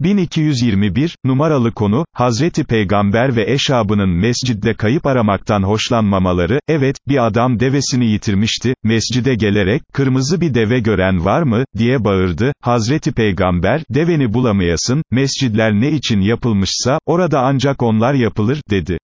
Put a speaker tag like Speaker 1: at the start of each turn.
Speaker 1: 1221, numaralı konu, Hazreti Peygamber ve eşabının mescidde kayıp aramaktan hoşlanmamaları, evet, bir adam devesini yitirmişti, mescide gelerek, kırmızı bir deve gören var mı, diye bağırdı, Hazreti Peygamber, deveni bulamayasın, mescidler ne için yapılmışsa, orada ancak onlar yapılır, dedi.